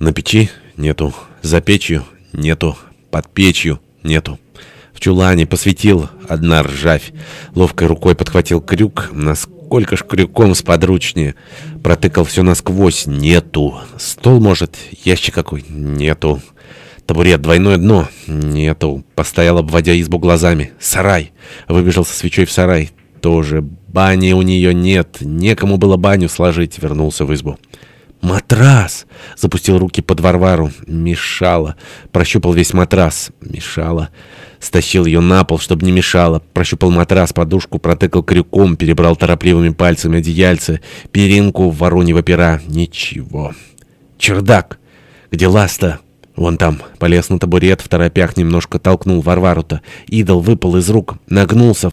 На печи нету, за печью нету, под печью нету. В чулане посветил одна ржавь. Ловкой рукой подхватил крюк, насколько ж крюком сподручнее. Протыкал все насквозь, нету. Стол, может, ящик какой, нету. Табурет, двойное дно, нету. Постоял, обводя избу глазами. Сарай. Выбежал со свечой в сарай. Тоже бани у нее нет, некому было баню сложить. Вернулся в избу. «Матрас!» — запустил руки под Варвару. Мешало. Прощупал весь матрас. Мешало. Стащил ее на пол, чтобы не мешало. Прощупал матрас, подушку, протыкал крюком, перебрал торопливыми пальцами одеяльце, перинку вороньего пера. Ничего. «Чердак! Где ласта?» Вон там. Полез на табурет, в торопях немножко толкнул Варвару-то. Идол выпал из рук, нагнулся,